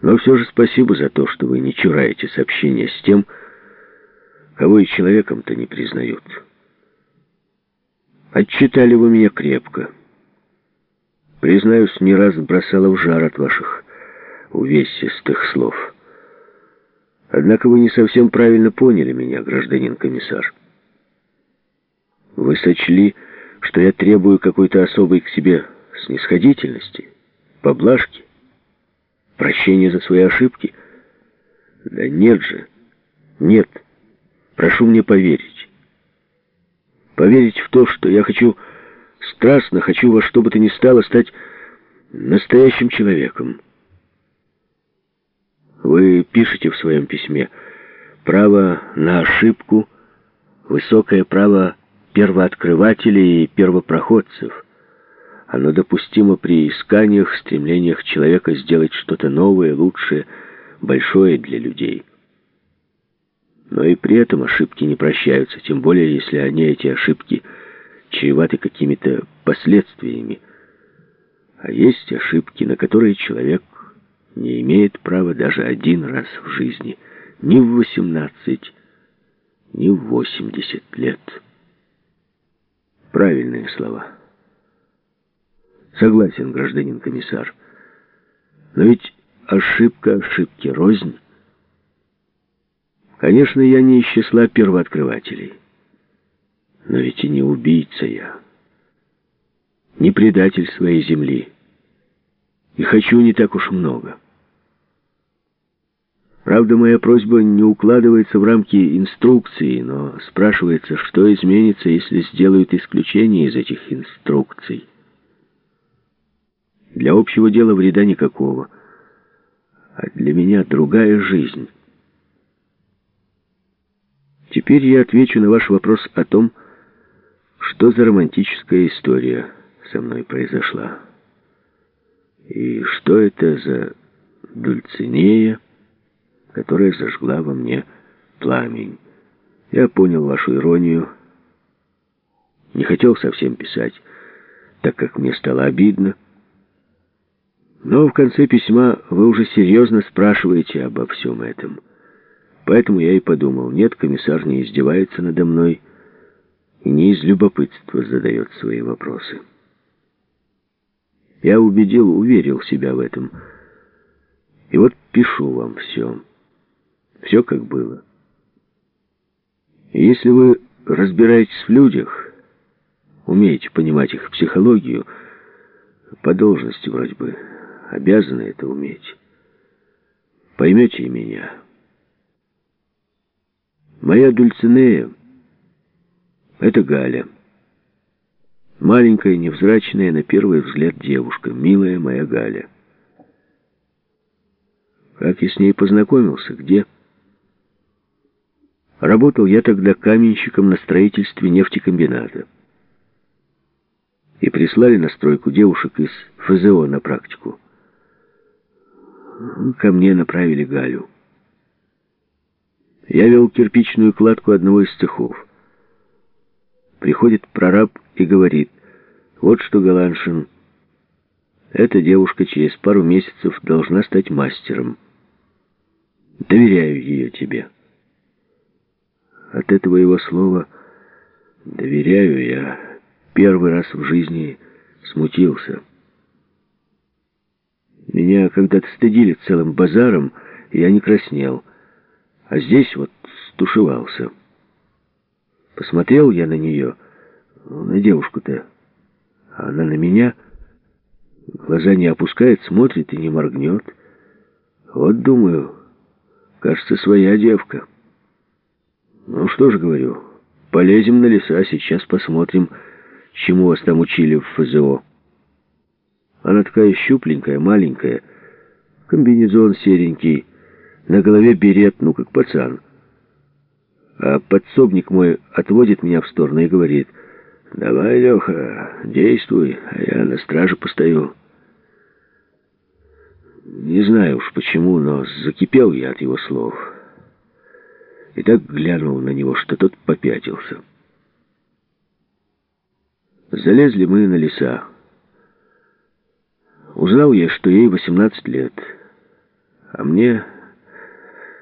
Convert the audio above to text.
Но все же спасибо за то, что вы не чураетесь общения с тем, кого и человеком-то не признают. Отчитали вы меня крепко. Признаюсь, не раз бросала в жар от ваших увесистых слов. Однако вы не совсем правильно поняли меня, гражданин комиссар. Вы сочли, что я требую какой-то особой к себе снисходительности, поблажки, прощения за свои ошибки. Да нет же, нет. Прошу мне поверить. Поверить в то, что я хочу, страстно хочу во что бы то ни стало стать настоящим человеком. Вы пишете в своем письме «Право на ошибку, высокое право первооткрывателей и первопроходцев». Оно допустимо при исканиях, стремлениях человека сделать что-то новое, лучшее, большое для людей. Но и при этом ошибки не прощаются, тем более, если они, эти ошибки, чреваты какими-то последствиями. А есть ошибки, на которые человек не имеет права даже один раз в жизни, ни в 18, ни в 80 лет. Правильные слова. Согласен, гражданин комиссар. Но ведь ошибка ошибки рознь. Конечно, я не из числа первооткрывателей. Но ведь и не убийца я. Не предатель своей земли. И хочу не так уж много. Правда, моя просьба не укладывается в рамки инструкции, но спрашивается, что изменится, если сделают исключение из этих инструкций. Для общего дела вреда никакого, а для меня другая жизнь. Теперь я отвечу на ваш вопрос о том, что за романтическая история со мной произошла. И что это за Дульцинея, которая зажгла во мне пламень. Я понял вашу иронию. Не хотел совсем писать, так как мне стало обидно. Но в конце письма вы уже серьезно спрашиваете обо всем этом. Поэтому я и подумал, нет, комиссар не издевается надо мной и не из любопытства задает свои вопросы. Я убедил, уверил себя в этом. И вот пишу вам все. Все как было. И если вы разбираетесь в людях, умеете понимать их психологию, по должности вроде бы обязаны это уметь, поймете и меня. Моя Дульцинея — это Галя. Маленькая, невзрачная, на первый взгляд девушка, милая моя Галя. Как я с ней познакомился, где? Работал я тогда каменщиком на строительстве нефтекомбината. И прислали на стройку девушек из ФЗО на практику. Ко мне направили Галю. Я вел кирпичную кладку одного из цехов. Приходит прораб и говорит, вот что, Галаншин, эта девушка через пару месяцев должна стать мастером. Доверяю ее тебе. От этого его слова «доверяю» я первый раз в жизни смутился. Меня когда-то стыдили целым базаром, и я не краснел. А здесь вот стушевался. Посмотрел я на нее, на девушку-то, а она на меня, глаза не опускает, смотрит и не моргнет. Вот, думаю, кажется, своя девка. Ну что же, говорю, полезем на леса, сейчас посмотрим, чему вас там учили в ФЗО. Она такая щупленькая, маленькая, комбинезон серенький, на голове берет, ну, как пацан. А подсобник мой отводит меня в сторону и говорит, «Давай, Леха, действуй, а я на страже постою». Не знаю уж почему, но закипел я от его слов и так глянул на него, что тот попятился. Залезли мы на леса. Узнал я, что ей 18 лет, А мне